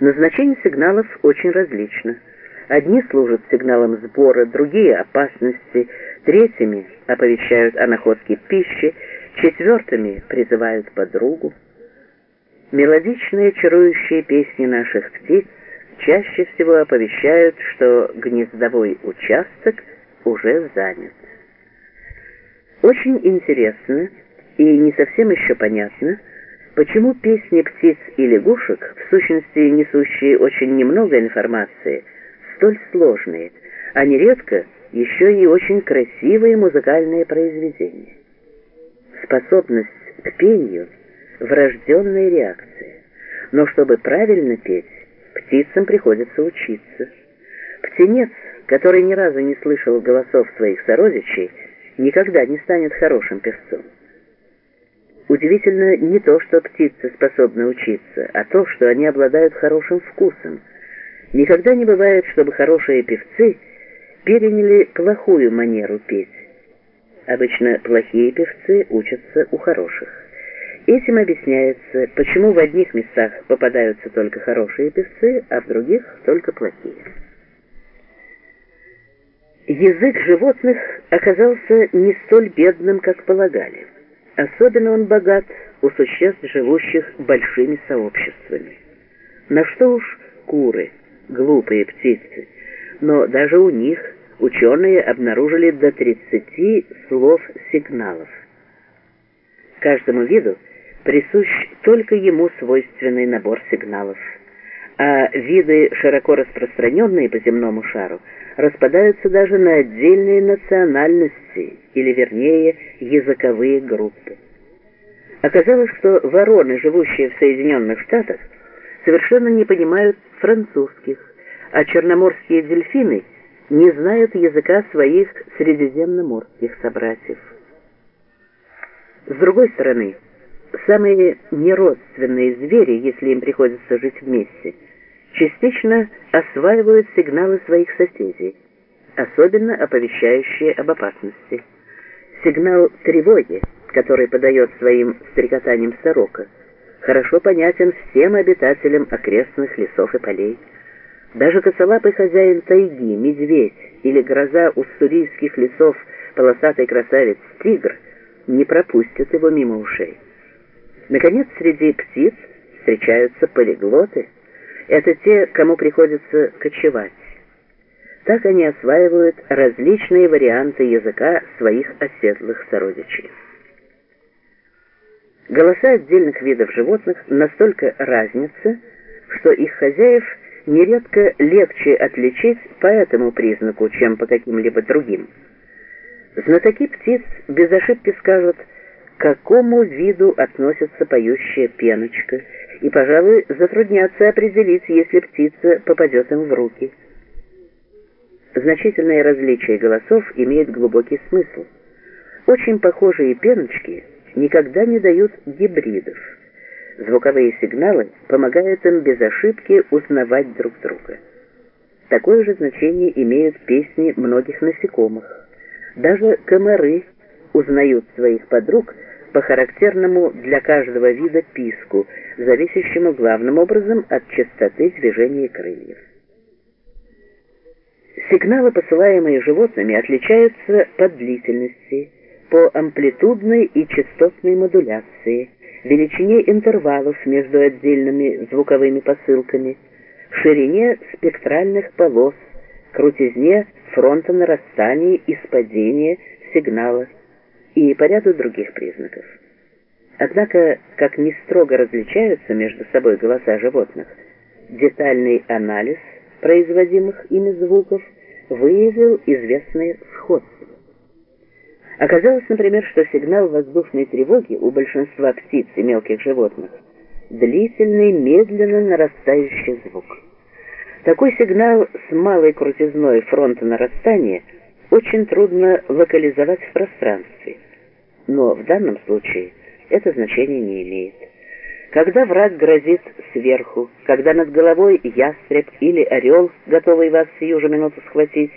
Назначение сигналов очень различно. Одни служат сигналом сбора, другие — опасности, третьими оповещают о находке пищи, четвертыми призывают подругу. Мелодичные чарующие песни наших птиц чаще всего оповещают, что гнездовой участок уже занят. Очень интересно и не совсем еще понятно, почему песни птиц и лягушек, в сущности несущие очень немного информации, столь сложные, а нередко еще и очень красивые музыкальные произведения. Способность к пению – врожденная реакция, но чтобы правильно петь, птицам приходится учиться. Птенец, который ни разу не слышал голосов своих сородичей, никогда не станет хорошим певцом. Удивительно не то, что птицы способны учиться, а то, что они обладают хорошим вкусом. Никогда не бывает, чтобы хорошие певцы переняли плохую манеру петь. Обычно плохие певцы учатся у хороших. Этим объясняется, почему в одних местах попадаются только хорошие певцы, а в других только плохие. Язык животных оказался не столь бедным, как полагали. Особенно он богат у существ, живущих большими сообществами. На что уж куры, глупые птицы, но даже у них ученые обнаружили до 30 слов сигналов. Каждому виду присущ только ему свойственный набор сигналов, а виды, широко распространенные по земному шару, распадаются даже на отдельные национальности, или вернее, языковые группы. Оказалось, что вороны, живущие в Соединенных Штатах, совершенно не понимают французских, а черноморские дельфины не знают языка своих средиземноморских собратьев. С другой стороны, самые неродственные звери, если им приходится жить вместе – частично осваивают сигналы своих соседей, особенно оповещающие об опасности. Сигнал тревоги, который подает своим стрекотанием сорока, хорошо понятен всем обитателям окрестных лесов и полей. Даже косолапый хозяин тайги, медведь или гроза уссурийских лесов, полосатый красавец-тигр, не пропустят его мимо ушей. Наконец, среди птиц встречаются полиглоты – это те, кому приходится кочевать. Так они осваивают различные варианты языка своих оседлых сородичей. Голоса отдельных видов животных настолько разнятся, что их хозяев нередко легче отличить по этому признаку, чем по каким-либо другим. Знатоки птиц без ошибки скажут, к какому виду относится поющая пеночка – и, пожалуй, затруднятся определить, если птица попадет им в руки. Значительное различие голосов имеет глубокий смысл. Очень похожие пеночки никогда не дают гибридов. Звуковые сигналы помогают им без ошибки узнавать друг друга. Такое же значение имеют песни многих насекомых. Даже комары узнают своих подруг по характерному для каждого вида писку, зависящему главным образом от частоты движения крыльев. Сигналы, посылаемые животными, отличаются по длительности, по амплитудной и частотной модуляции, величине интервалов между отдельными звуковыми посылками, ширине спектральных полос, крутизне фронта нарастания и спадения сигнала, и по ряду других признаков. Однако, как не строго различаются между собой голоса животных, детальный анализ производимых ими звуков выявил известные сходства. Оказалось, например, что сигнал воздушной тревоги у большинства птиц и мелких животных длительный, медленно нарастающий звук. Такой сигнал с малой крутизной фронта нарастания очень трудно локализовать в пространстве – но в данном случае это значение не имеет. Когда враг грозит сверху, когда над головой ястреб или орел, готовый вас сию же минуту схватить,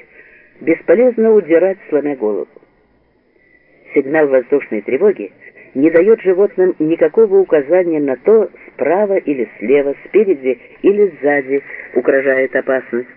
бесполезно удирать, сломя голову. Сигнал воздушной тревоги не дает животным никакого указания на то, справа или слева, спереди или сзади угрожает опасность.